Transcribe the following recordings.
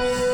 Happy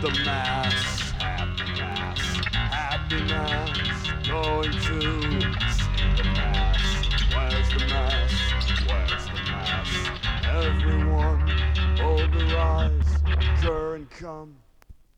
the mass. Happy mass. Happiness. Going to see the mass. Where's the mass? Where's the mass? Everyone, their eyes. Occur and come.